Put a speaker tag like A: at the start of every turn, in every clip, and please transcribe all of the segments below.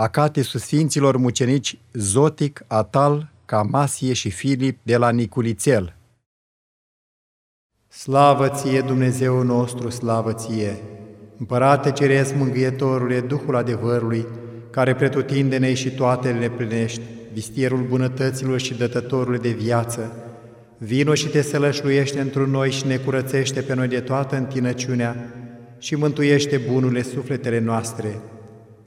A: Acatesul Sfinților Mucenici Zotic, Atal, Camasie și Filip de la Niculițel. Slavă ție, Dumnezeu nostru, slavă ție! Împărate Ceresc, Mângâietorule, Duhul adevărului, care pretutindene și toate le plinești, vistierul bunătăților și dătătorul de viață, vino și te sălășluiește într noi și ne curățește pe noi de toată întinăciunea și mântuiește bunurile sufletele noastre.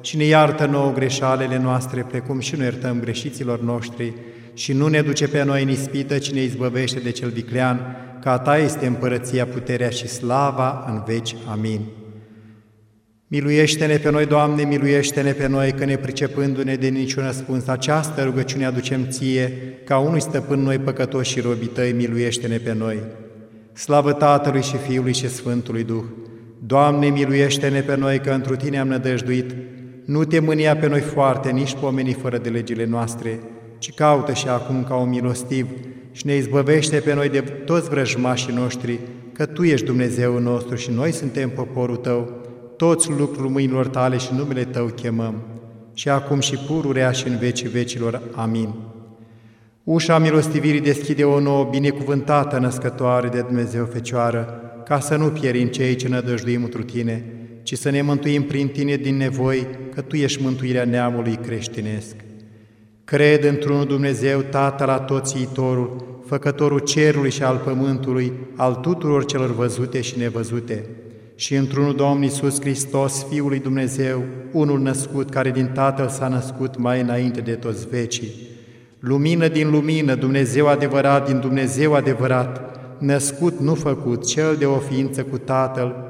A: și ne iartă nouă greșalele noastre, precum și noi iertăm greșiților noștri, și nu ne duce pe noi în ispită, ci ne izbăvește de cel viclean, ca Ta este împărăția, puterea și slava în veci. Amin. Miluiește-ne pe noi, Doamne, miluiește-ne pe noi, că ne pricepându-ne de niciun răspuns, această rugăciune aducem Ție, ca unui stăpân noi păcătoși și robii Tăi, miluiește-ne pe noi. Slavă Tatălui și Fiului și Sfântului Duh! Doamne, miluiește-ne pe noi, că întru Tine am nădăjduit, nu te mânia pe noi foarte, nici pomeni fără de legile noastre, ci caută și acum ca un milostiv și ne izbăvește pe noi de toți vrăjmașii noștri, că Tu ești Dumnezeu nostru și noi suntem poporul Tău, toți lucrul mâinilor Tale și numele Tău chemăm, și acum și pururea și în vecii vecilor. Amin. Ușa milostivirii deschide o nouă, binecuvântată născătoare de Dumnezeu Fecioară, ca să nu pierim cei ce nădăjduim întru Tine, ci să ne mântuim prin Tine din nevoi, că Tu ești mântuirea neamului creștinesc. Cred într-unul Dumnezeu, Tatăl Atoțiitorul, Făcătorul cerului și al pământului, al tuturor celor văzute și nevăzute, și într-unul Domn Iisus Hristos, Fiul lui Dumnezeu, unul născut, care din Tatăl s-a născut mai înainte de toți vecii. Lumină din lumină, Dumnezeu adevărat din Dumnezeu adevărat, născut, nu făcut, cel de o ființă cu Tatăl,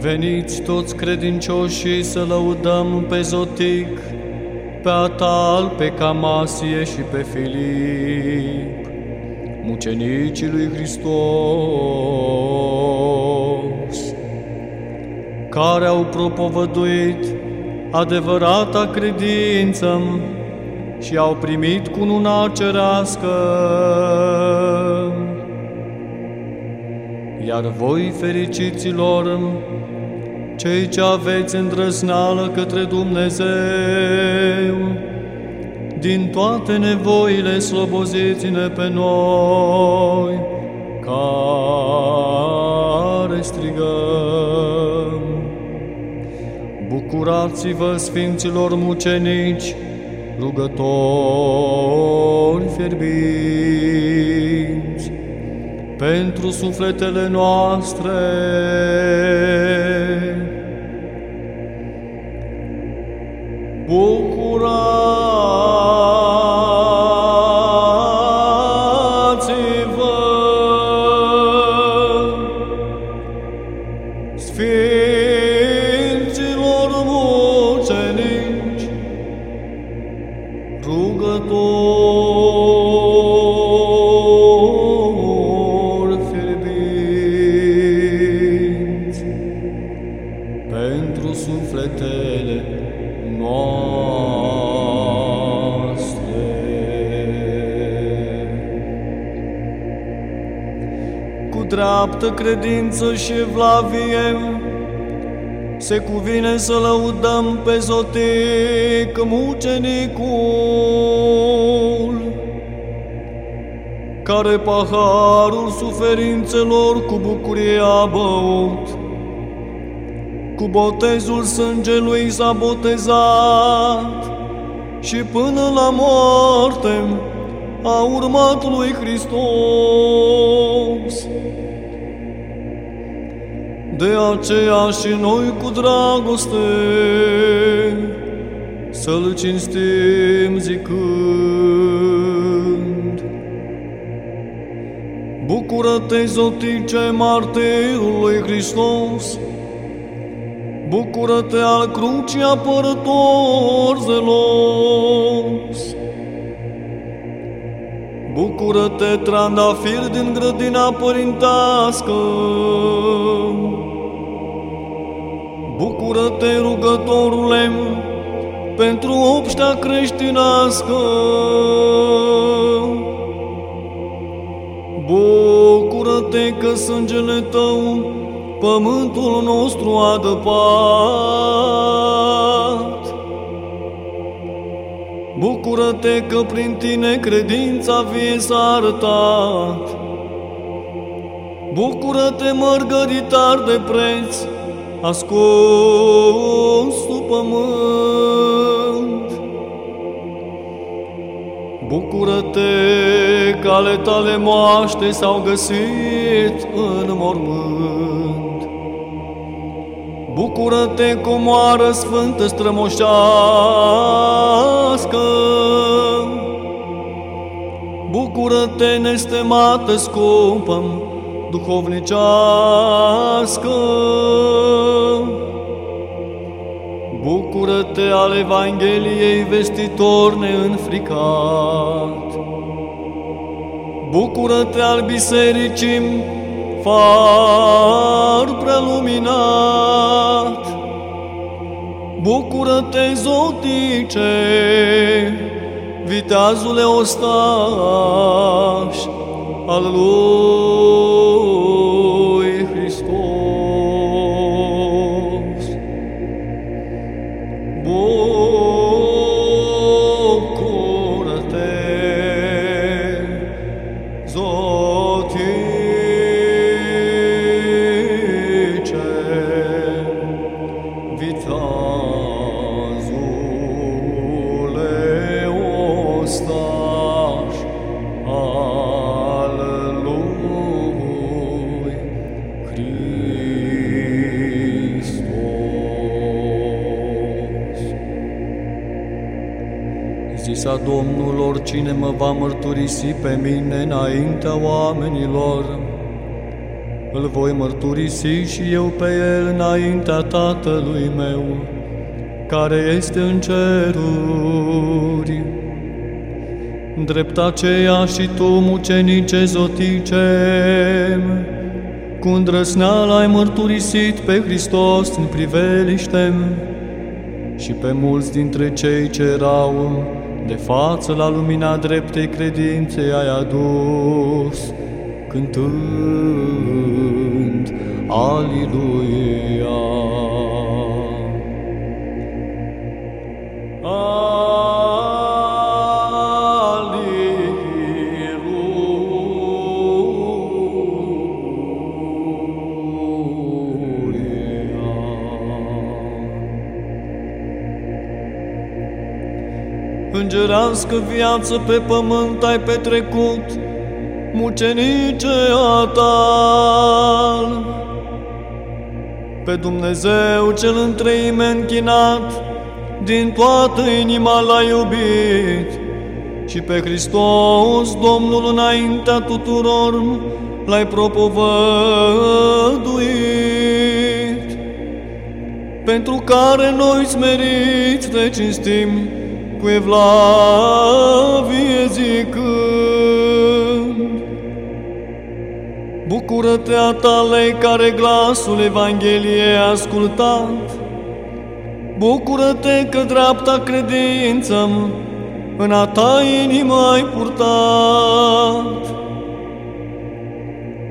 B: Veniți toți credincioșii să lăudăm pe Zotic, pe Atal, pe Camasie și pe Filip, mucenicii lui Hristos, care au propovăduit adevărata credință și au primit cununa cerească. Iar voi, fericiților, cei ce aveți îndrăznală către Dumnezeu, din toate nevoile sloboziți-ne pe noi, care strigăm. Bucurați-vă, Sfinților mucenici, rugători fierbinți, pentru sufletele noastre, Bucurați-vă dreaptă credință și evlavie, se cuvine să lăudăm pe zotic mucenicul, care paharul suferințelor cu bucurie a băut, cu botezul sângelui s-a botezat și până la moarte a urmat lui Hristos. De aceea și noi cu dragoste să-L cinstim zicând. Bucură-te, zotice martirului Hristos, Bucură-te al crucii apărător zelos, Bucură-te, trandafir din grădina părintească, Bucură-te, rugătorule, pentru obștea creștinească. Bucură-te că sângele tău pământul nostru adăpat. Bucură-te că prin tine credința vie s-a arătat. Bucură-te, mărgăritar de preț, ascuns sub pământ. Bucură-te că ale tale moaște s-au găsit în mormânt. Bucură-te, comoară sfântă strămoșească, Bucură-te, nestemată scumpă, duhovnicească. Bucură-te al Evangheliei vestitor neînfricat. Bucură-te al bisericii far preluminat. Bucură-te, zotice, viteazule ostaș al oricine mă va mărturisi pe mine înaintea oamenilor, îl voi mărturisi și eu pe el înaintea Tatălui meu, care este în ceruri. Drept aceea și tu, mucenice zotice, cu îndrăsneală ai mărturisit pe Hristos în priveliște și pe mulți dintre cei ce erau de față la lumina dreptei credințe ai adus, cântând Aliluia. Aliluia. Îngerească viață pe pământ ai petrecut, mucenice a ta. Pe Dumnezeu cel întreime închinat, din toată inima l-ai iubit și pe Hristos, Domnul înaintea tuturor, l-ai propovăduit pentru care noi smeriți te cinstim cu evlavie zicând. Bucură-te a tale care glasul Evangheliei a ascultat, Bucură-te că dreapta credință în a ta inimă ai purtat.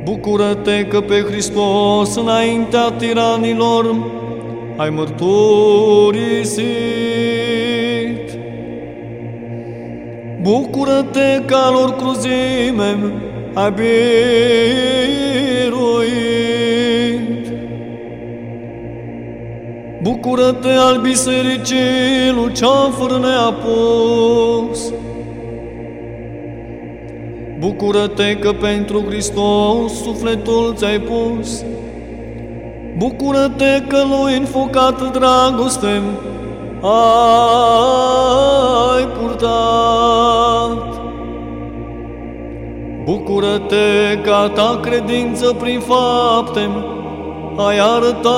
B: Bucură-te că pe Hristos înaintea tiranilor ai mărturisit. Bucură-te că lor cruzime ai biruit. Bucură-te al bisericii lui ceafăr neapus. Bucură-te că pentru Hristos sufletul ți-ai pus. Bucură-te că lui înfocat dragoste ai purtat. Bucură-te că a ta credință prin fapte ai arătat.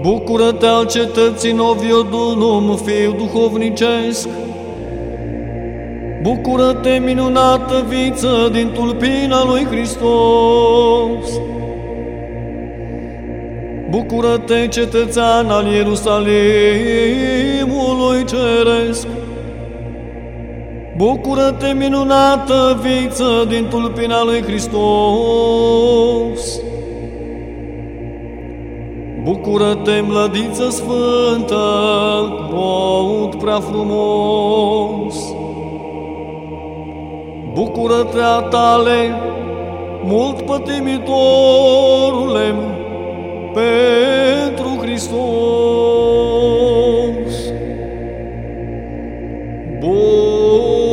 B: Bucură-te al cetății Noviodunum, fiu duhovnicesc, Bucură-te, minunată viță din tulpina lui Hristos! Bucură-te, cetățean al Ierusalimului ceresc! Bucură-te, minunată viță din tulpina lui Hristos! Bucură-te, mlădiță sfântă, rod prea frumos! Bucură-te a tale, mult pătimitorule, pentru Hristos. Bucură-te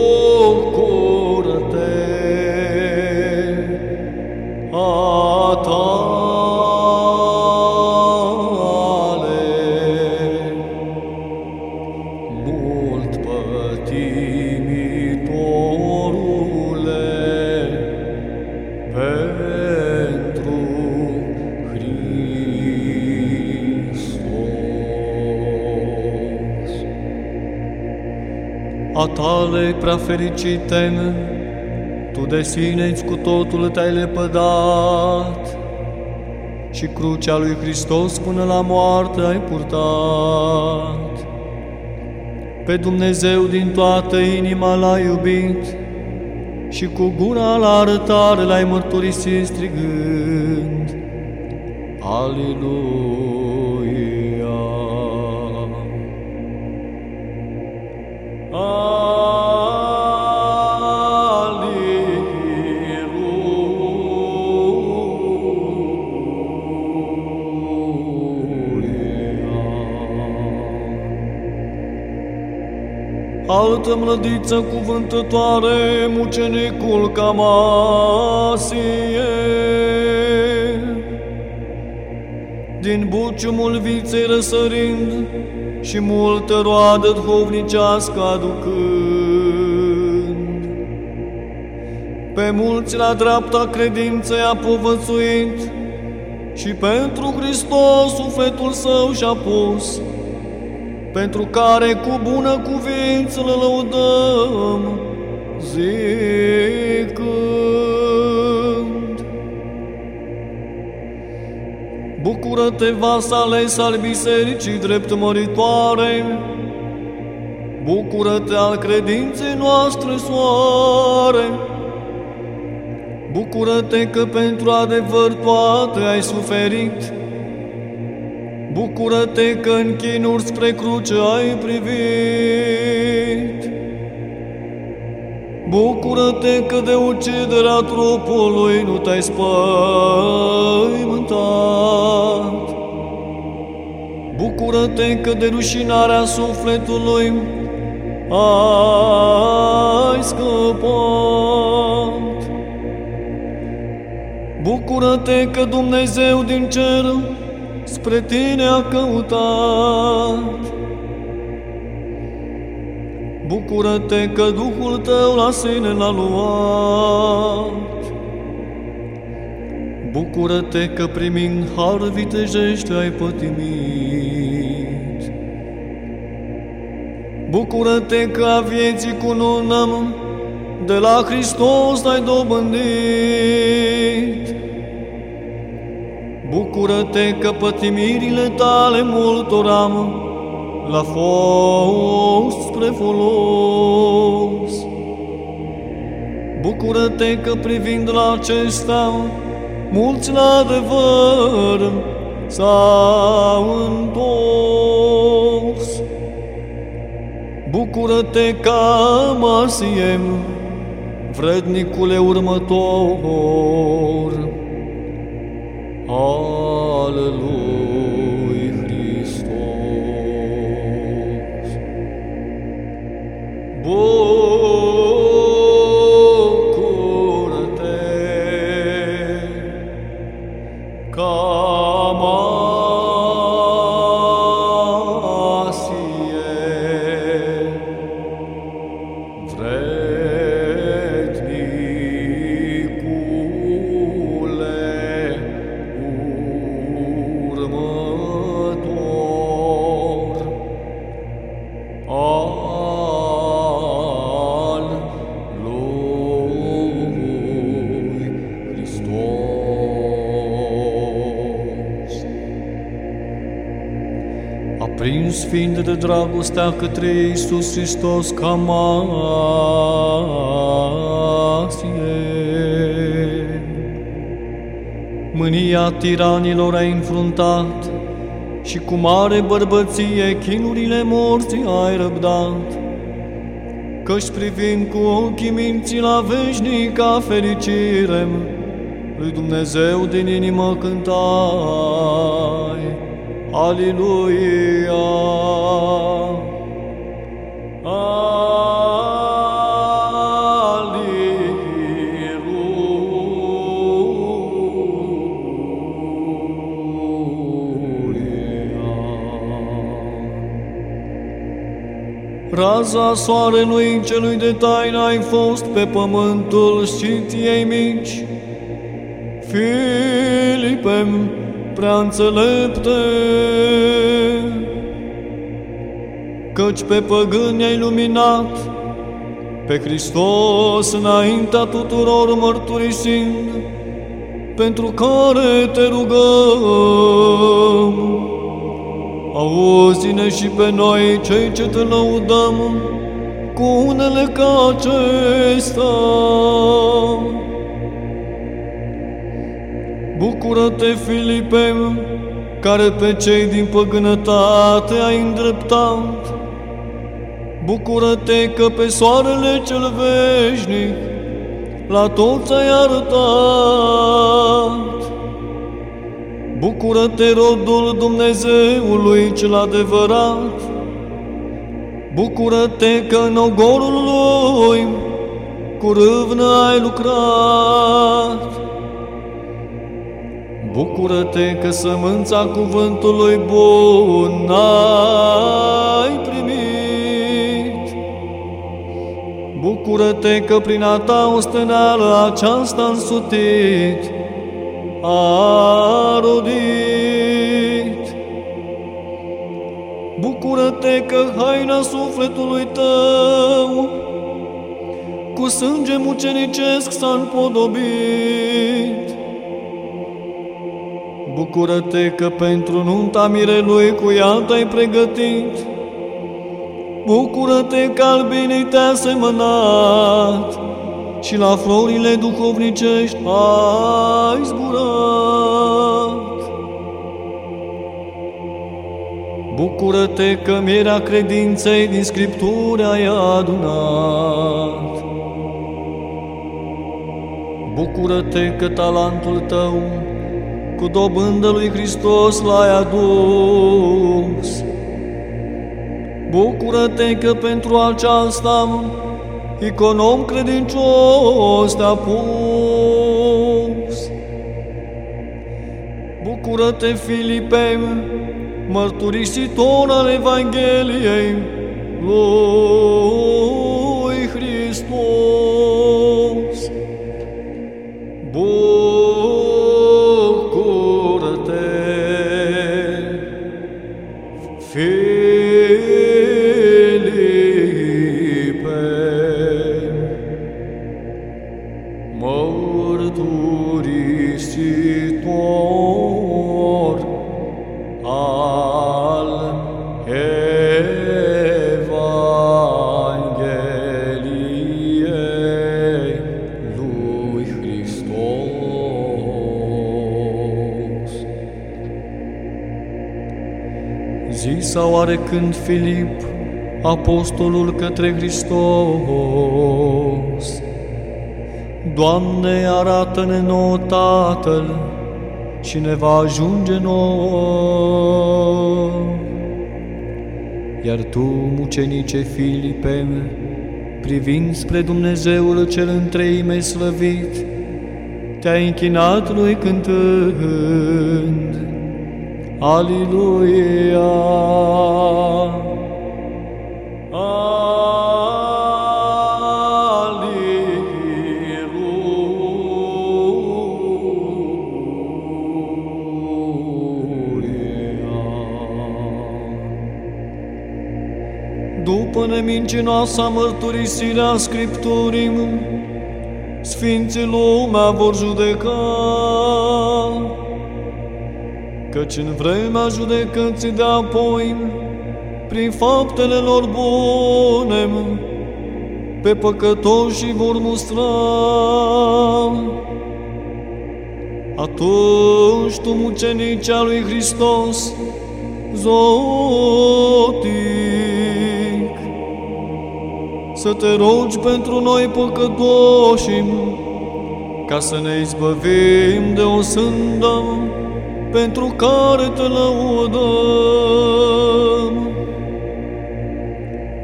B: prea fericite, tu de sine cu totul te-ai lepădat și crucea lui Hristos până la moarte ai purtat. Pe Dumnezeu din toată inima l-ai iubit și cu gura la arătare l-ai mărturisit strigând. Aleluia! Altă mlădiță cuvântătoare, mucenicul Camasie. Din buciumul viței răsărind și multă roadă duhovnicească aducând. Pe mulți la dreapta credință a povățuit și pentru Hristos sufletul său și-a pus, pentru care cu bună cuvință le lăudăm, zicând. Bucură-te, vas ales al bisericii drept măritoare, Bucură-te al credinței noastre, soare, Bucură-te că pentru adevăr toate ai suferit, Bucură-te că în chinuri spre cruce ai privit. Bucură-te că de uciderea trupului nu te-ai spăimântat. Bucură-te că de rușinarea sufletului ai scăpat. Bucură-te că Dumnezeu din cer spre tine a căutat. Bucură-te că Duhul tău la sine l-a luat. Bucură-te că primind har vitejește ai pătimit. Bucură-te că a vieții cu nunăm de la Hristos ai dobândit. Bucură-te că pătimirile tale multoram l-a fost spre folos. Bucură-te că privind la acesta, mulți la adevăr s-au întors. Bucură-te ca Masiem, vrednicule următor al lui Hristos. Bucură-te dragostea către Iisus Hristos ca masie, Mânia tiranilor ai înfruntat și cu mare bărbăție chinurile morții ai răbdat. Căci privind cu ochii minții la veșnica fericire, lui Dumnezeu din inimă cântai. Aleluia! Raza soarelui celui de taină ai fost pe pământul știției mici. Filipem, prea înțelepte, căci pe păgâni ai luminat, pe Hristos înaintea tuturor mărturisind, pentru care te rugăm. Auzi-ne și pe noi cei ce te lăudăm cu unele ca acesta. Bucură-te, Filipe, care pe cei din păgânătate ai îndreptat. Bucură-te că pe soarele cel veșnic la toți ai arătat. Bucură-te, rodul Dumnezeului cel adevărat! Bucură-te că în ogorul lui cu râvnă ai lucrat! Bucură-te că sămânța cuvântului bun ai primit! Bucură-te că prin a ta osteneală aceasta însutit a rodit. Bucură-te că haina sufletului tău cu sânge mucenicesc s-a împodobit. Bucură-te că pentru nunta mirelui cu ea te-ai pregătit. Bucură-te că albinii te-a semănat și la florile duhovnicești ai zburat. Bucură-te că mierea credinței din Scripturi ai adunat. Bucură-te că talentul tău cu dobândă lui Hristos l-ai adus. Bucură-te că pentru aceasta econom credincios te-a pus. Bucură-te, Filipe, mărturisitor al Evangheliei lui Hristos. Bucură-te, sau oarecând Filip, apostolul către Hristos. Doamne, arată-ne nouă Tatăl și ne va ajunge nouă. Iar tu, mucenice Filipe, privind spre Dumnezeul cel întreime slăvit, te-ai închinat lui cântând, Aliluia! După nemincinoasa mărturisirea Scripturii, Sfinții lumea vor judeca, căci în vremea judecății de apoi, prin faptele lor bune, pe păcătoși vor mustra. Atunci tu, mucenicea lui Hristos, zotic, să te rogi pentru noi păcătoși, ca să ne izbăvim de o sândă pentru care te lăudăm.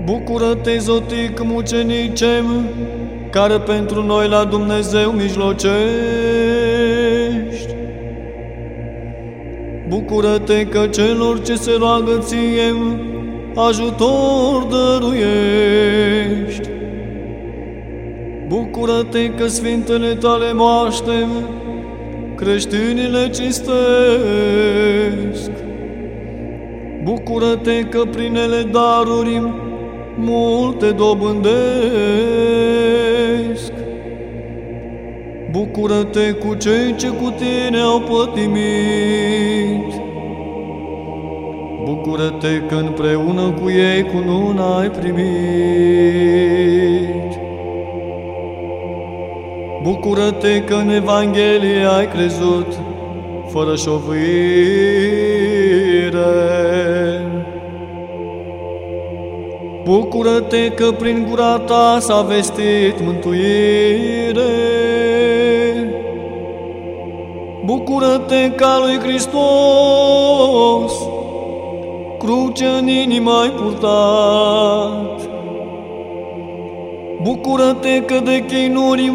B: Bucură-te, zotic mucenicem, care pentru noi la Dumnezeu mijlocești. Bucură-te că celor ce se roagă ție, ajutor dăruiești. Bucură-te că sfintele tale moaște, creștinile cistesc. Bucură-te că prin ele daruri multe dobândesc. Bucură-te cu cei ce cu tine au pătimit. Bucură-te că împreună cu ei cu luna ai primit. Bucură-te că în Evanghelie ai crezut, fără șovire. Bucură-te că prin gura ta s-a vestit mântuire. Bucură-te ca lui Hristos, cruce în inima ai purtat. Bucură-te că de chinuri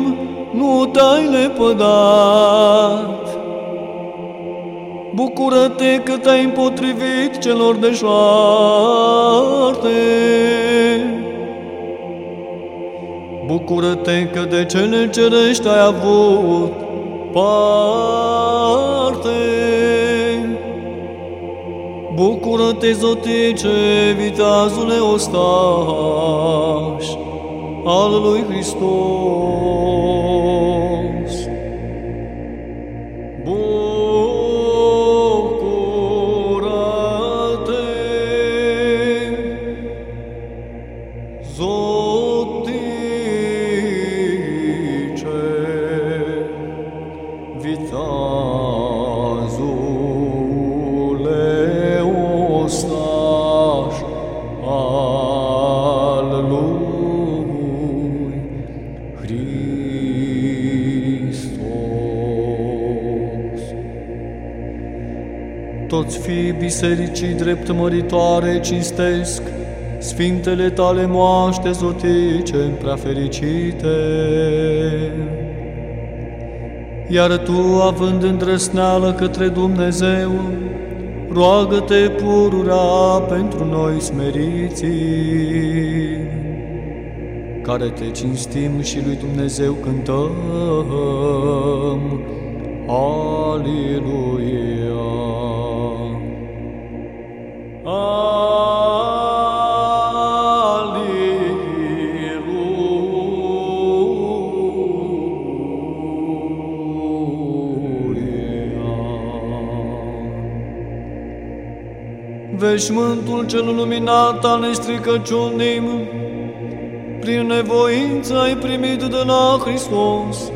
B: nu te-ai lepădat. Bucură-te că te-ai împotrivit celor de șoarte. Bucură-te că de cele cerești ai avut parte. Bucură-te, zotice, viteazule ostaș al lui Hristos. Toți fii bisericii drept măritoare cinstesc, Sfintele tale moaște zotice prea fericite. Iar tu, având îndrăsneală către Dumnezeu, roagă-te pururea pentru noi smeriții, care te cinstim și lui Dumnezeu cântăm. Aleluia! Veșmântul cel luminat al nestricăciunii, prin nevoință ai primit de la Hristos,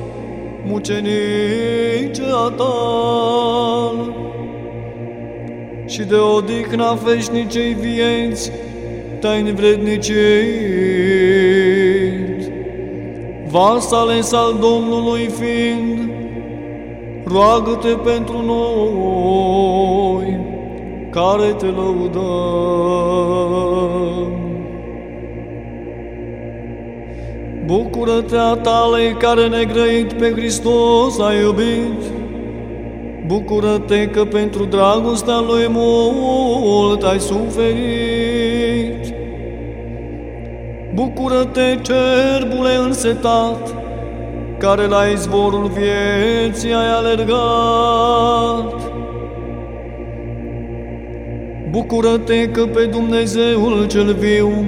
B: mucenice a ta. și de odihna veșnicei vieți te-ai învrednicit. Vas ales al Domnului fiind, roagă-te pentru noi, care te lăudăm. Bucură-te a talei care negrăit pe Hristos a iubit. Bucură-te că pentru dragostea lui mult ai suferit. Bucură-te, cerbule însetat, care la izvorul vieții ai alergat. Bucură-te că pe Dumnezeul cel viu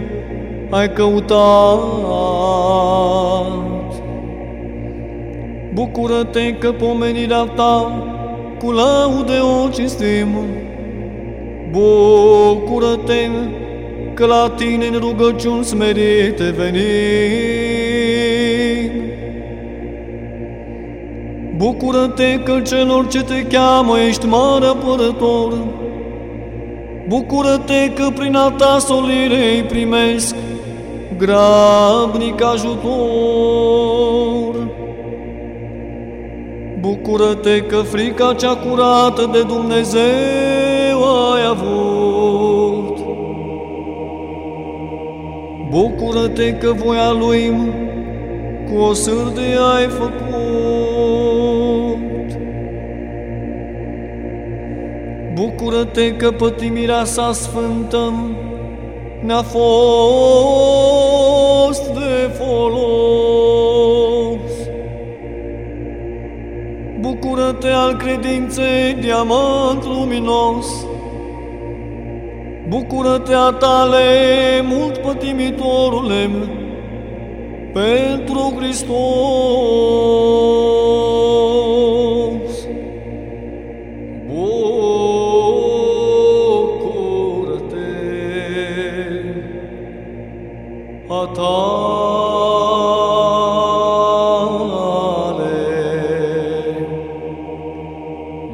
B: ai căutat. Bucură-te că pomenirea ta cu laude o cinstim. Bucură-te că la tine în rugăciuni smerite venim. Bucură-te că celor ce te cheamă ești mare apărător. Bucură-te că prin a ta solire îi primesc grabnic ajutor. Bucură-te că frica cea curată de Dumnezeu ai avut. Bucură-te că voia Lui cu o sârde ai făcut. Bucură-te că pătimirea sa sfântă ne-a fost de folos. Bucură-te al credinței, diamant luminos. Bucură-te a tale, mult pătimitoruleț, pentru Hristos.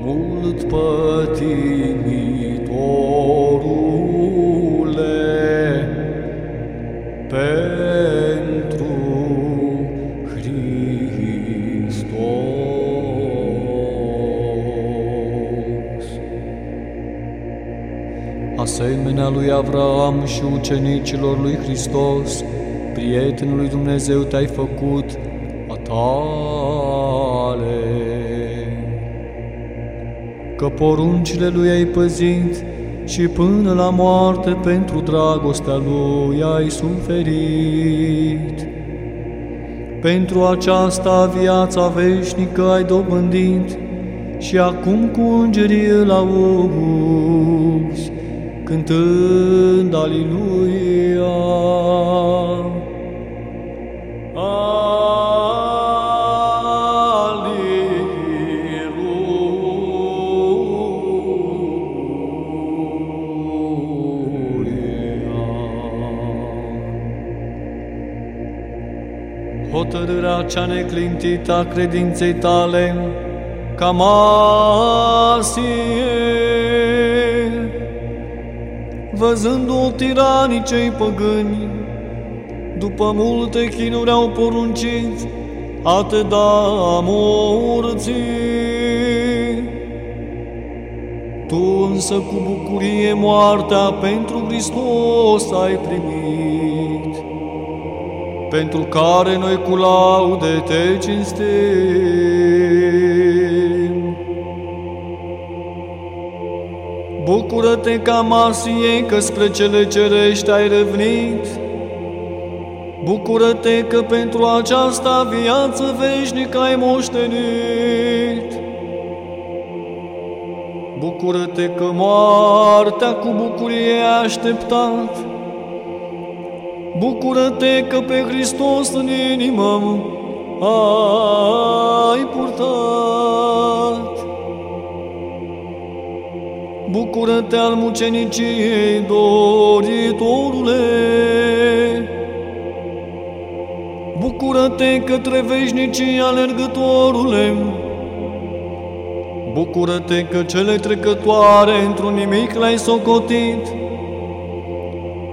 B: Mult pătimitorule, pentru Hristos. Asemenea lui Avraam și ucenicilor lui Hristos, prietenul lui Dumnezeu te-ai făcut Că poruncile lui ai păzit și până la moarte pentru dragostea lui ai suferit. Pentru aceasta viața veșnică ai dobândit și acum cu îngerii îl auzi, cântând Aliluia. Cea neclintită a credinței tale, ca masie, văzându-o tiranicei păgâni, după multe chinuri au poruncit a te da morții. Tu însă cu bucurie moartea pentru Hristos ai primit, pentru care noi cu laude te cinstim. Bucură-te ca Masie că spre cele cerești ai revenit. Bucură-te că pentru aceasta viață veșnică ai moștenit. Bucură-te că moartea cu bucurie ai așteptat. Bucură-te că pe Hristos în inimă ai purtat. Bucură-te al muceniciei, doritorule! Bucură-te către veșnicii alergătorule! Bucură-te că cele trecătoare într-un nimic l-ai socotit.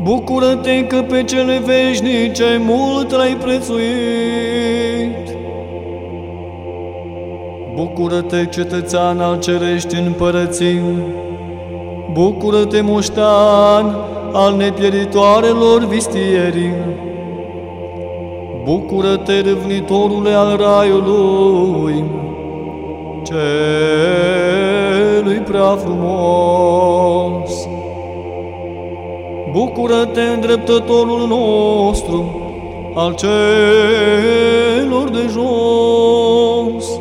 B: Bucură-te că pe cele veșnice mult l-ai prețuit. Bucură-te, cetățean al cerești împărății, Bucură-te, moștan al nepieritoarelor vistierii, Bucură-te, râvnitorule al raiului, celui prea frumos. Bucură-te, îndreptătorul nostru, al celor de jos.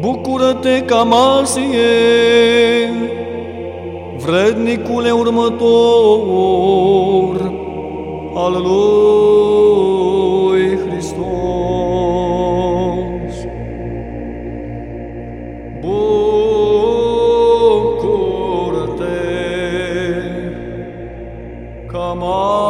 B: Bucură-te, Camasie, vrednicule următor al lui Camasie,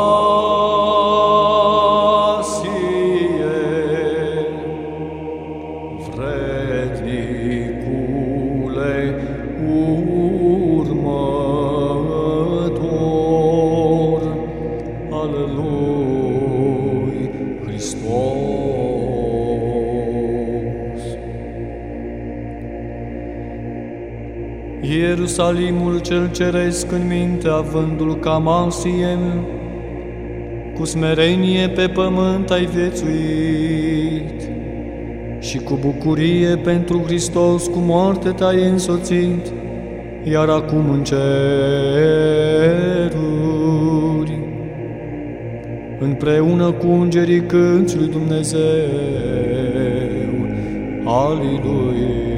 B: Ierusalimul cel ceresc în minte, avându-l ca Masiem, cu smerenie pe pământ ai viețuit și cu bucurie pentru Hristos cu moarte te-ai însoțit, iar acum în ceruri, împreună cu îngerii cânți lui Dumnezeu. Aleluia!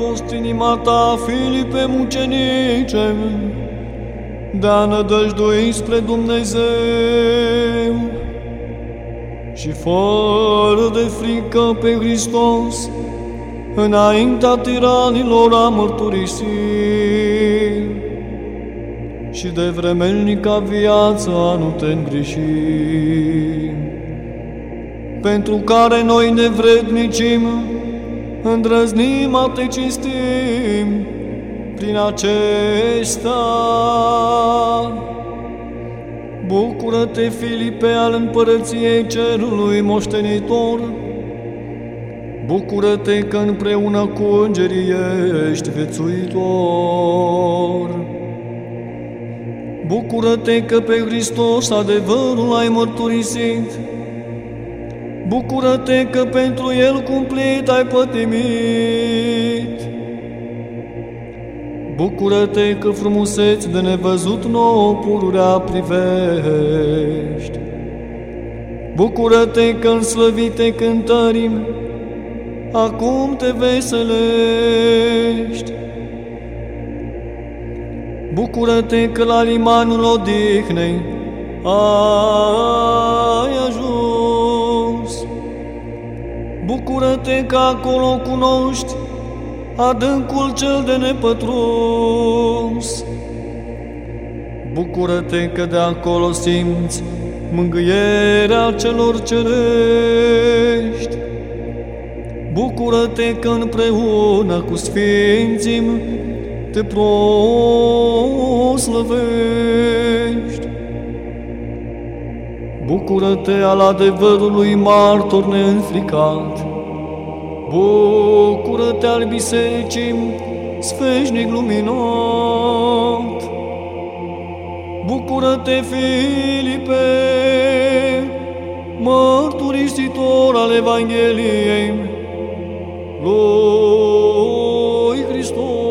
B: Fost inima ta, Filipe mucenice, de a nădăjdui spre Dumnezeu și fără de frică pe Hristos, înaintea tiranilor a mărturisit și de vremelnica viață a nu te îngriși. Pentru care noi ne vrednicim, îndrăznim a te cinstim prin acesta. Bucură-te, Filipe, al împărăției cerului moștenitor, Bucură-te că împreună cu îngerii ești viețuitor. Bucură-te că pe Hristos adevărul ai mărturisit. Bucură-te că pentru El cumplit ai pătimit. Bucură-te că frumuseți de nevăzut nouă pururea privești. Bucură-te că în slăvite cântărim, acum te veselești. Bucură-te că la limanul odihnei ai Bucură-te că acolo cunoști adâncul cel de nepătruns. Bucură-te că de acolo simți mângâierea celor cerești. Bucură-te că împreună cu sfinții te proslăvești. Bucură-te al adevărului martor neînfricat. Bucură-te al bisericii sfeșnic luminat. Bucură-te, Filipe, mărturisitor al Evangheliei lui Hristos.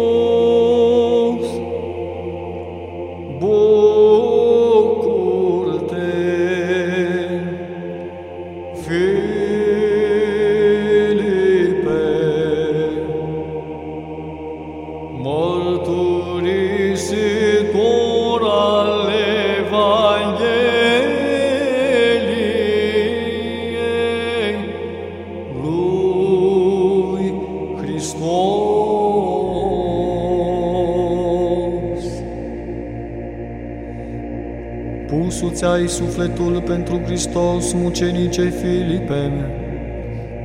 B: Însuțeai sufletul pentru Hristos, mucenice Filipe,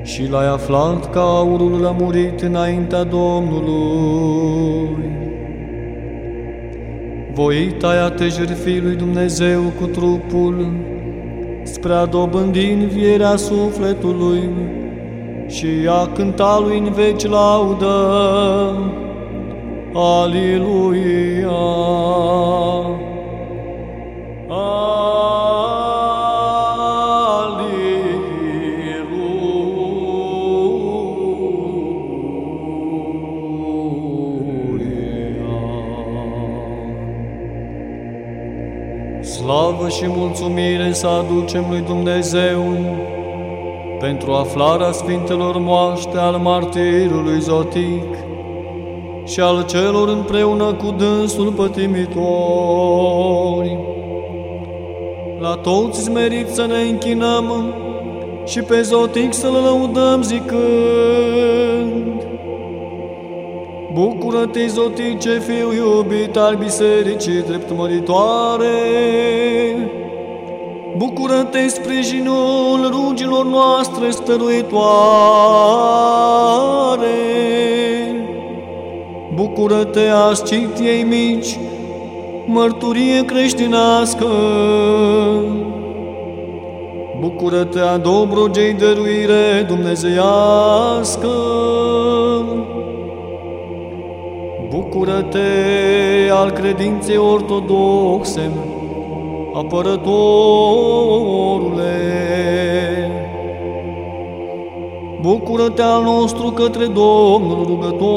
B: și l-ai aflat că aurul a murit înaintea Domnului. Voit ai a te jertfi lui Dumnezeu cu trupul, spre a dobândi învierea sufletului și a cânta lui în veci laudă. Aleluia! Slavă și mulțumire să aducem lui Dumnezeu pentru aflarea Sfintelor moaște al martirului Zotic și al celor împreună cu dânsul pătimitori. La toți smeriți să ne închinăm și pe Zotic să-L lăudăm zicând, Bucură-te, zotice, fiu iubit al bisericii drept măritoare! Bucură-te, sprijinul rugilor noastre stăruitoare! Bucură-te, ascitiei mici, mărturie creștinească! Bucură-te a dobrogei dăruire dumnezeiască! Bucură-te al credinței ortodoxe, apărătorule. Bucură-te al nostru către Domnul rugătorule.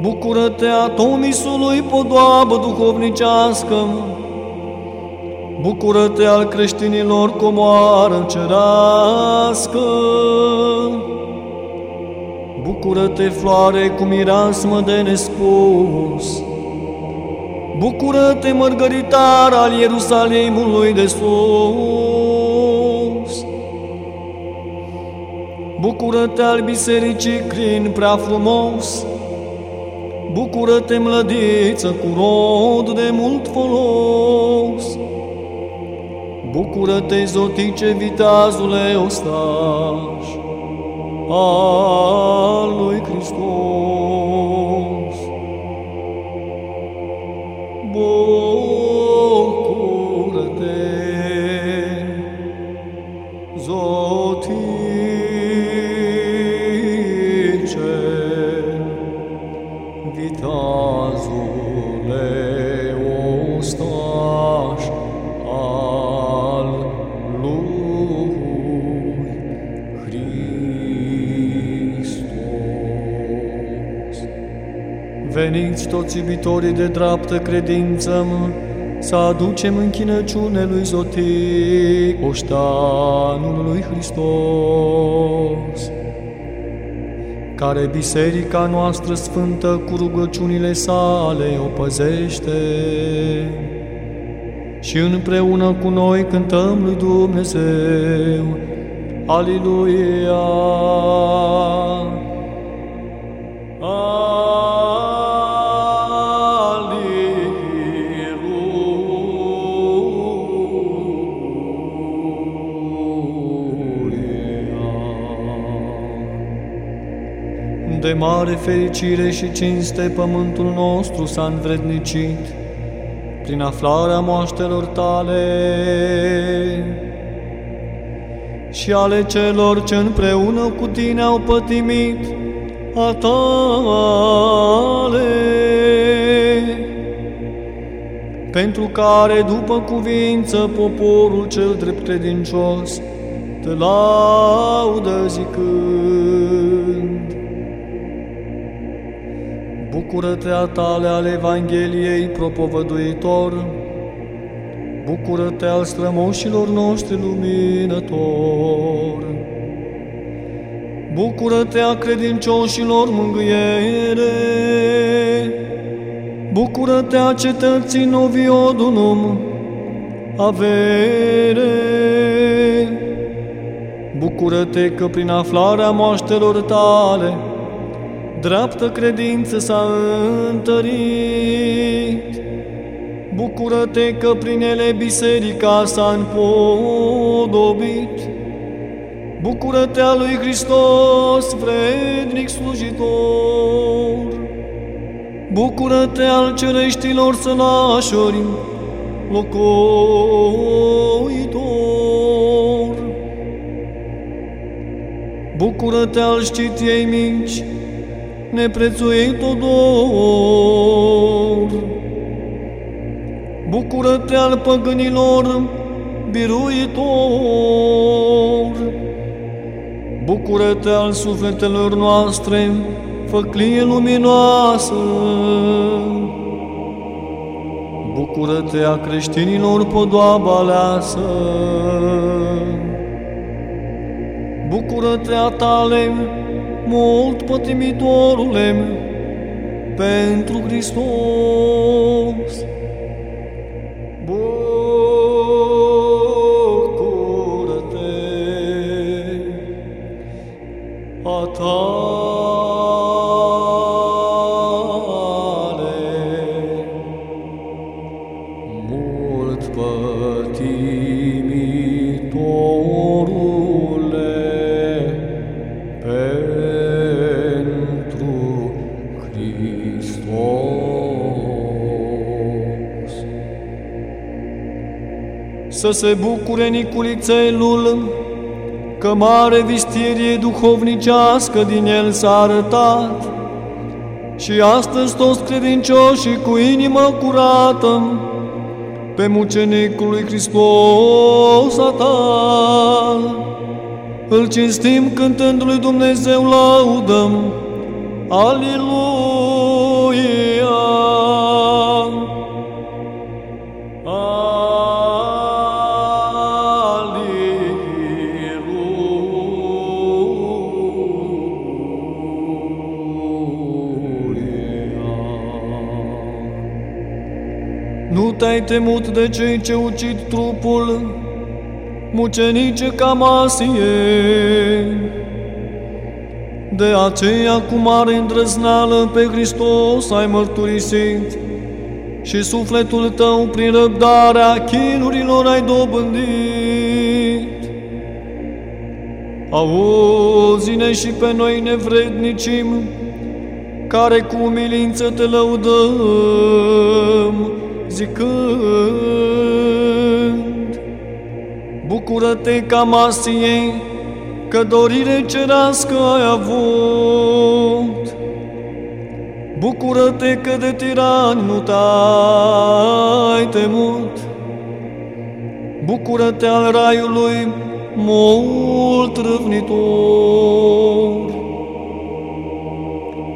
B: Bucură-te a Tomisului podoabă duhovnicească. Bucură-te al creștinilor comoară cerească. Bucură-te, floare, cu mirasmă de nespus! Bucură-te, mărgăritar al Ierusalimului de sus! Bucură-te al bisericii crin prea frumos! Bucură-te, mlădiță, cu rod de mult folos! Bucură-te, zotice, vitazule ostaș! al lui Hristos. Bucură-te, zotice, Veniți toți iubitorii de dreaptă credință, să aducem închinăciune lui Zotic, oștanul lui Hristos, care biserica noastră sfântă cu rugăciunile sale o păzește și împreună cu noi cântăm lui Dumnezeu. Aleluia! Mare fericire și cinste pământul nostru s-a învrednicit prin aflarea moaștelor tale și ale celor ce împreună cu tine au pătimit a tale, pentru care, după cuvință, poporul cel drept credincios te laudă zicând. Bucură-te a tale al Evangheliei propovăduitor, Bucură-te al strămoșilor noștri luminător, Bucură-te a credincioșilor mângâiere, Bucură-te a cetății Noviodunum, avere, Bucură-te că prin aflarea moaștelor tale, dreaptă credință s-a întărit. Bucură-te că prin ele biserica s-a împodobit. Bucură-te a lui Hristos, vrednic slujitor. Bucură-te al cereștilor sănașori, locuitor. Bucură-te al știtiei mici, neprețuit odor. Bucură-te al păgânilor, biruitor. Bucură-te al sufletelor noastre, făclie luminoasă. Bucură-te a creștinilor podoaba aleasă. Bucură-te a tale, mult pătimitorule, pentru Hristos. Să se bucure Niculițelul, că mare vistirie duhovnicească din el s-a arătat, și astăzi toți credincioșii cu inimă curată, pe mucenicul lui Hristos a ta. Îl cinstim cântând lui Dumnezeu laudăm. Aleluia! Te-ai temut de cei ce ucid trupul, mucenice camasie. De aceea cu mare îndrăznală pe Hristos ai mărturisit și sufletul tău prin răbdarea chinurilor ai dobândit. Auzi-ne și pe noi nevrednicim, care cu umilință te lăudăm, zicând, Bucură-te ca masie, că dorire cerească ai avut. Bucură-te că de tirani nu te-ai temut. Bucură-te al raiului mult râvnitor.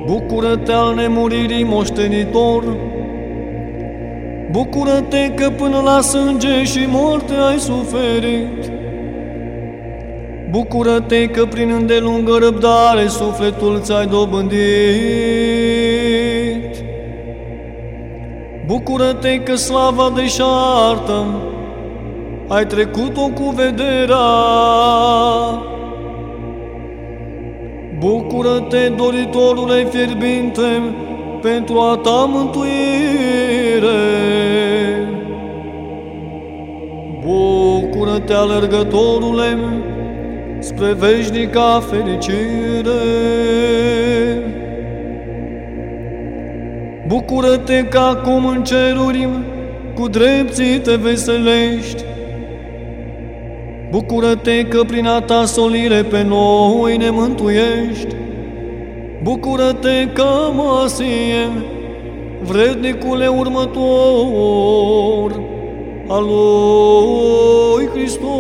B: Bucură-te al nemuririi moștenitor. Bucură-te că până la sânge și moarte ai suferit. Bucură-te că prin îndelungă răbdare sufletul ți-ai dobândit. Bucură-te că slava deșartă ai trecut-o cu vederea. Bucură-te, doritorule fierbinte, pentru a ta mântuire. Bucură-te, alergătorule, spre veșnica fericire. Bucură-te că acum în ceruri cu drepții te veselești. Bucură-te că prin a ta solire pe noi ne mântuiești. Bucură-te că mă sim, vrednicule următor al lui Hristos.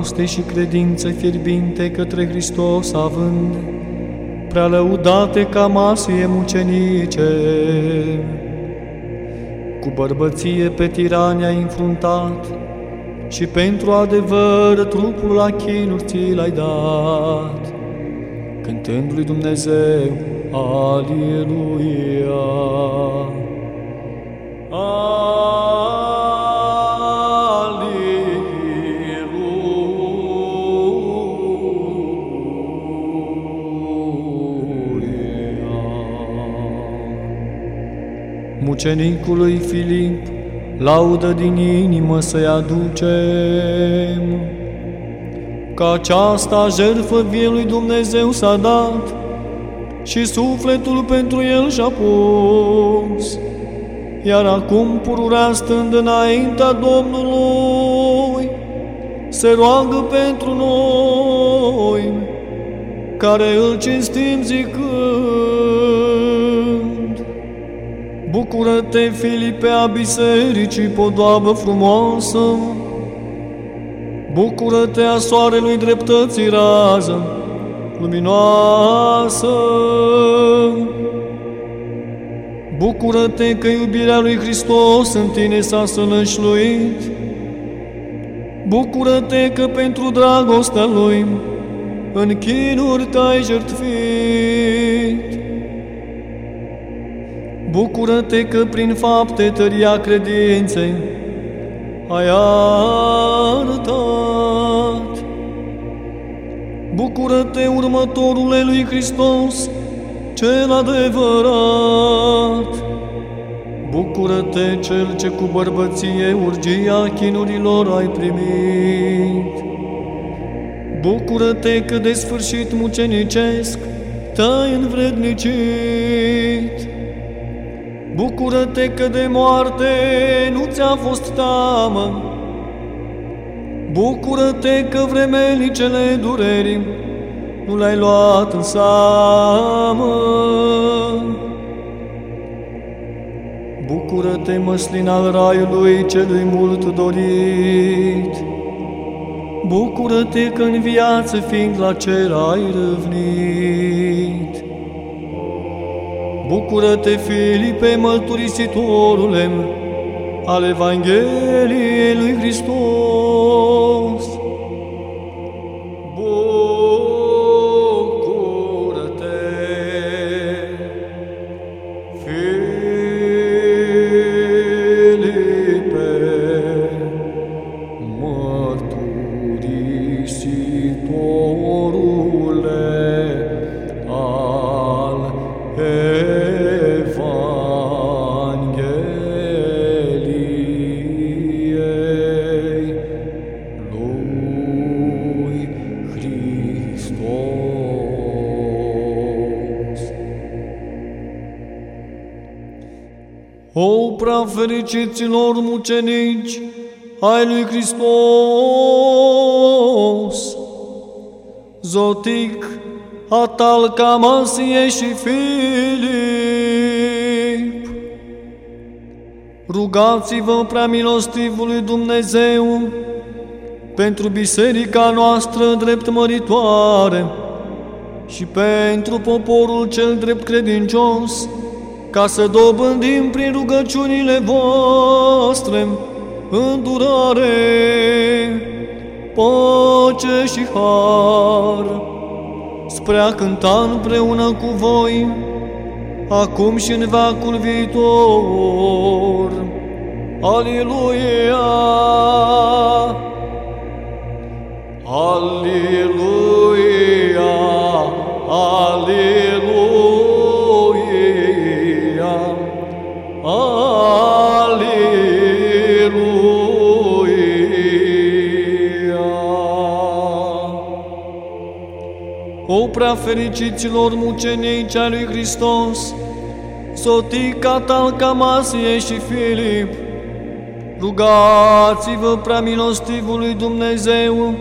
B: Dragoste și credință fierbinte către Hristos având, prea lăudate ca masie mucenice. Cu bărbăție pe tirania înfruntat și pentru adevăr trupul la chinuri ți l-ai dat, cântând lui Dumnezeu, Aleluia! Mucenicului Filip, laudă din inimă să-i aducem. Că aceasta jertfă vie lui Dumnezeu s-a dat și sufletul pentru el și-a pus. Iar acum pururea stând înaintea Domnului, se roagă pentru noi, care îl cinstim zicând. Bucură-te, Filipe, a bisericii, podoabă frumoasă, Bucură-te a soarelui dreptății rază, luminoasă. Bucură-te că iubirea lui Hristos în tine s-a sănășluit. Bucură-te că pentru dragostea lui în chinuri te-ai jertfit. Bucură-te că prin fapte tăria credinței ai arătat. Bucură-te, următorule lui Hristos, cel adevărat. Bucură-te, cel ce cu bărbăție urgia chinurilor ai primit. Bucură-te că de sfârșit mucenicesc te-ai învrednicit. Bucură-te că de moarte nu ți-a fost teamă. Bucură-te că vremelicele durerii nu le-ai luat în seamă. Bucură-te, măslin al raiului celui mult dorit. Bucură-te că în viață fiind la cer ai râvnit. Bucură-te, Filipe, mărturisitorule al Evangheliei lui Hristos. Fericiților mucenici ai lui Hristos, Zotic, Atal, Camasie și Filip, rugați-vă prea milostivului Dumnezeu pentru biserica noastră drept măritoare și pentru poporul cel drept credincios, ca să dobândim prin rugăciunile voastre îndurare, pace și har, spre a cânta împreună cu voi, acum și în veacul viitor. Aleluia! Aleluia! Aleluia! Prea fericiților mucenici ai lui Hristos, Sotica Talcamasie și Filip, rugați-vă prea milostivului Dumnezeu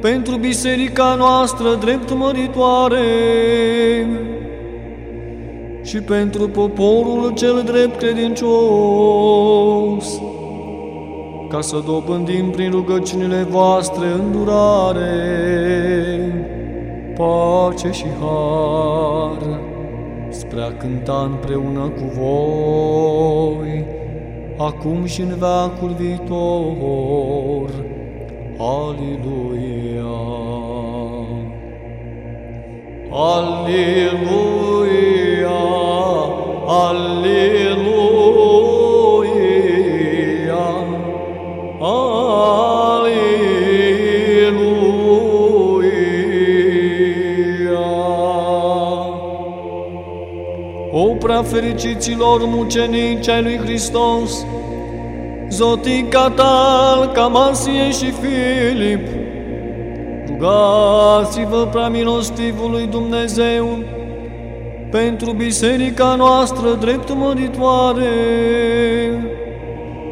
B: pentru biserica noastră drept măritoare și pentru poporul cel drept credincios. ca să dobândim prin rugăciunile voastre îndurare, pace și har, spre a cânta împreună cu voi, acum și în veacul viitor. Aleluia! Aleluia! Aleluia! Prea fericiților mucenici ai lui Hristos, Zotica tal, Camasie și Filip, rugați-vă prea milostivului Dumnezeu pentru biserica noastră drept măritoare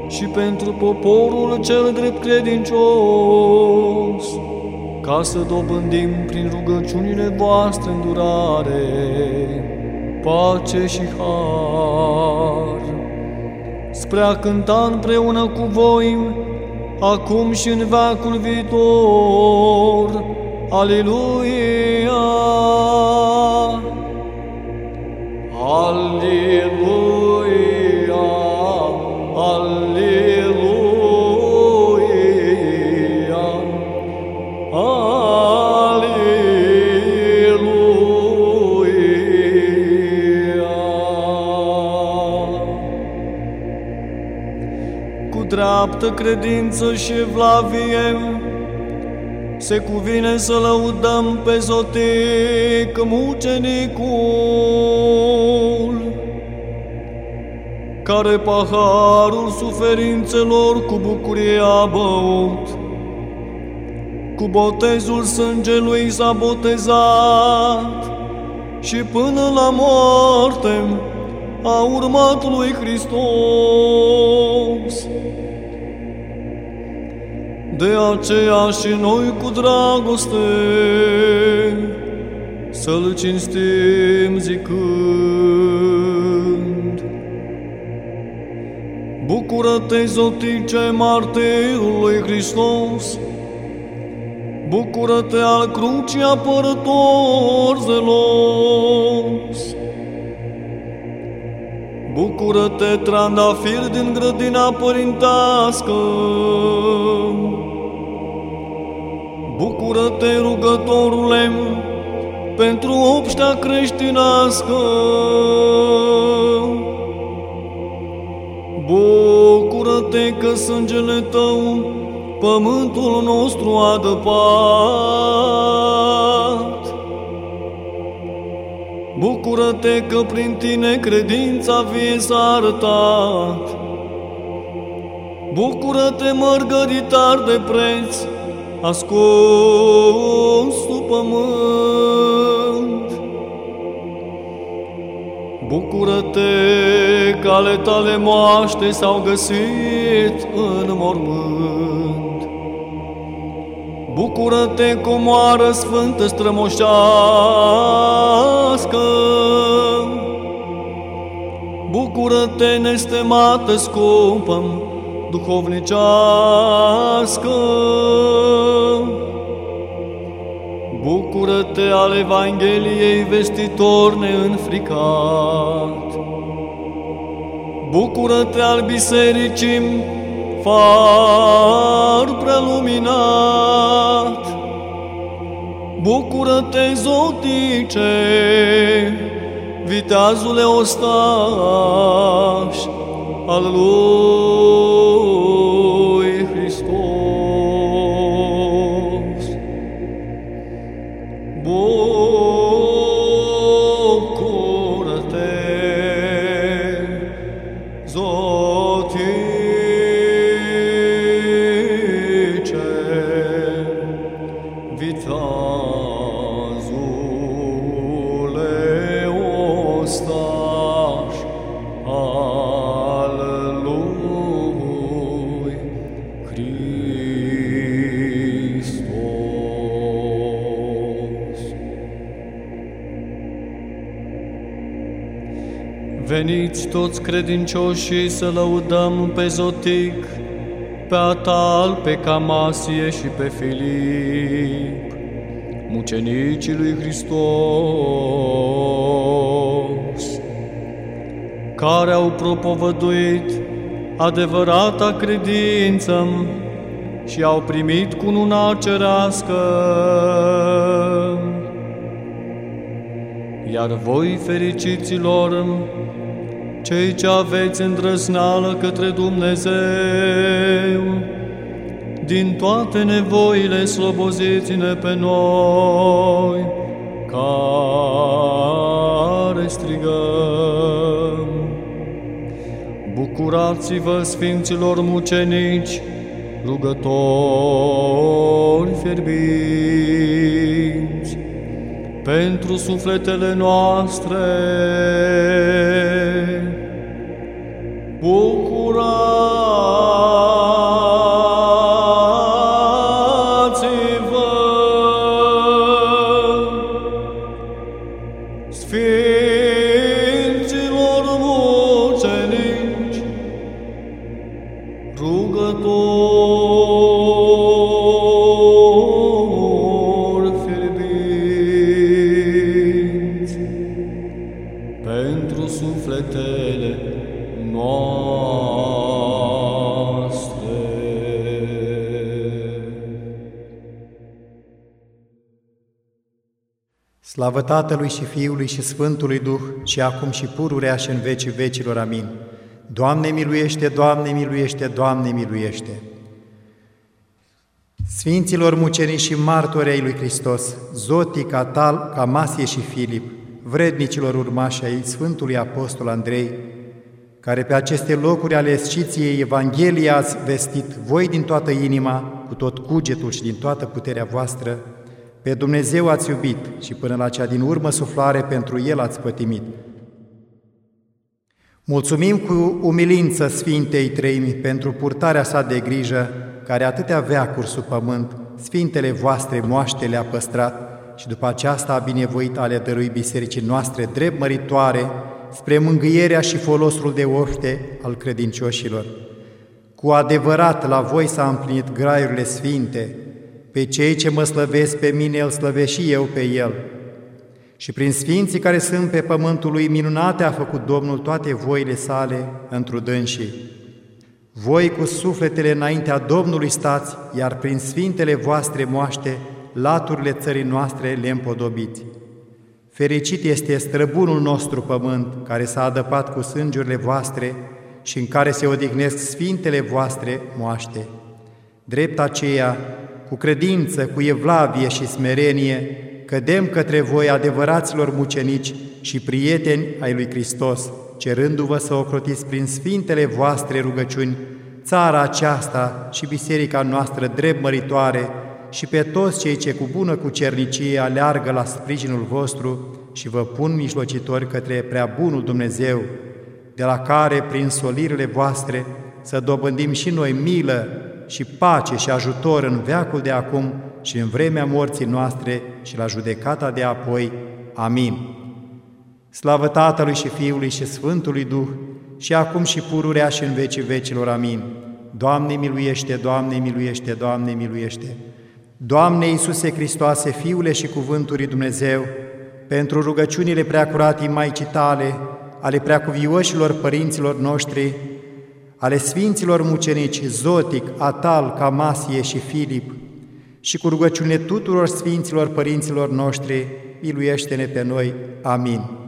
B: și pentru poporul cel drept credincios, ca să dobândim prin rugăciunile voastre îndurare, pace și har spre a cânta împreună cu voi, acum și în veacul viitor. Aleluia! Aleluia! Cu dreaptă credință și evlavie se cuvine să lăudăm pe zotic mucenicul, care paharul suferințelor cu bucurie a băut, cu botezul sângelui s-a botezat și până la moarte a urmat lui Hristos. De aceea și noi cu dragoste să-L cinstim zicând. Bucură-te, zotice martirului Hristos, Bucură-te al crucii apărător zelos, Bucură-te, trandafir din grădina părintească, Bucură-te, rugătorule, pentru obștea creștinească. Bucură-te că sângele tău pământul nostru a dăpat. Bucură-te că prin tine credința vie s-a arătat. Bucură-te, mărgăritar de preț, ascuns sub pământ. Bucură-te că ale tale moaște s-au găsit în mormânt. Bucură-te cu moară sfântă strămoșească. Bucură-te nestemată scumpă, duhovnicească. Bucură-te al Evangheliei vestitor neînfricat. Bucură-te al bisericii far preluminat. Bucură-te, zotice, viteazule ostaș al lui toți credincioșii să lăudăm pe Zotic, pe Atal, pe Camasie și pe Filip, mucenicii lui Hristos, care au propovăduit adevărata credință și au primit cununa cerească. Iar voi, fericiților, cei ce aveți îndrăznală către Dumnezeu, din toate nevoile sloboziți-ne pe noi, care strigăm. Bucurați-vă, Sfinților mucenici, rugători fierbinți, pentru sufletele noastre. Bucurați!
A: Slavă Tatălui și Fiului și Sfântului Duh, și acum și pururea și în vecii vecilor. Amin. Doamne miluiește, Doamne miluiește, Doamne miluiește! Sfinților mucenici și martori ai lui Hristos, Zotic, Atal, Camasie și Filip, vrednicilor urmași ai Sfântului Apostol Andrei, care pe aceste locuri ale sciției Evangheliei ați vestit voi din toată inima, cu tot cugetul și din toată puterea voastră, pe Dumnezeu ați iubit și până la cea din urmă suflare pentru El ați pătimit. Mulțumim cu umilință Sfintei Treimi pentru purtarea sa de grijă, care atâtea veacuri sub pământ, Sfintele voastre moaște le-a păstrat și după aceasta a binevoit ale dărui bisericii noastre drept măritoare spre mângâierea și folosul de oște al credincioșilor. Cu adevărat la voi s-a împlinit graiurile sfinte, pe cei ce mă slăvesc pe mine, îl slăvesc și eu pe el. Și prin sfinții care sunt pe pământul lui minunate a făcut Domnul toate voile sale într dânsii. Voi cu sufletele înaintea Domnului stați, iar prin sfintele voastre moaște, laturile țării noastre le împodobiți. Fericit este străbunul nostru pământ, care s-a adăpat cu sângurile voastre și în care se odihnesc sfintele voastre moaște. Drept aceea, cu credință, cu evlavie și smerenie, cădem către voi adevăraților mucenici și prieteni ai lui Hristos, cerându-vă să ocrotiți prin sfintele voastre rugăciuni țara aceasta și biserica noastră drept măritoare și pe toți cei ce cu bună cucernicie aleargă la sprijinul vostru și vă pun mijlocitori către prea bunul Dumnezeu, de la care, prin solirile voastre, să dobândim și noi milă și pace și ajutor în veacul de acum și în vremea morții noastre și la judecata de apoi. Amin. Slavă Tatălui și Fiului și Sfântului Duh, și acum și pururea și în vecii vecilor. Amin. Doamne miluiește, Doamne miluiește, Doamne miluiește. Doamne Iisuse Hristoase, Fiule și Cuvânturii Dumnezeu, pentru rugăciunile preacuratei Maicii Tale, ale preacuvioșilor părinților noștri, ale Sfinților Mucenici Zotic, Atal, Camasie și Filip, și cu rugăciune tuturor Sfinților Părinților noștri, miluiește-ne pe noi. Amin.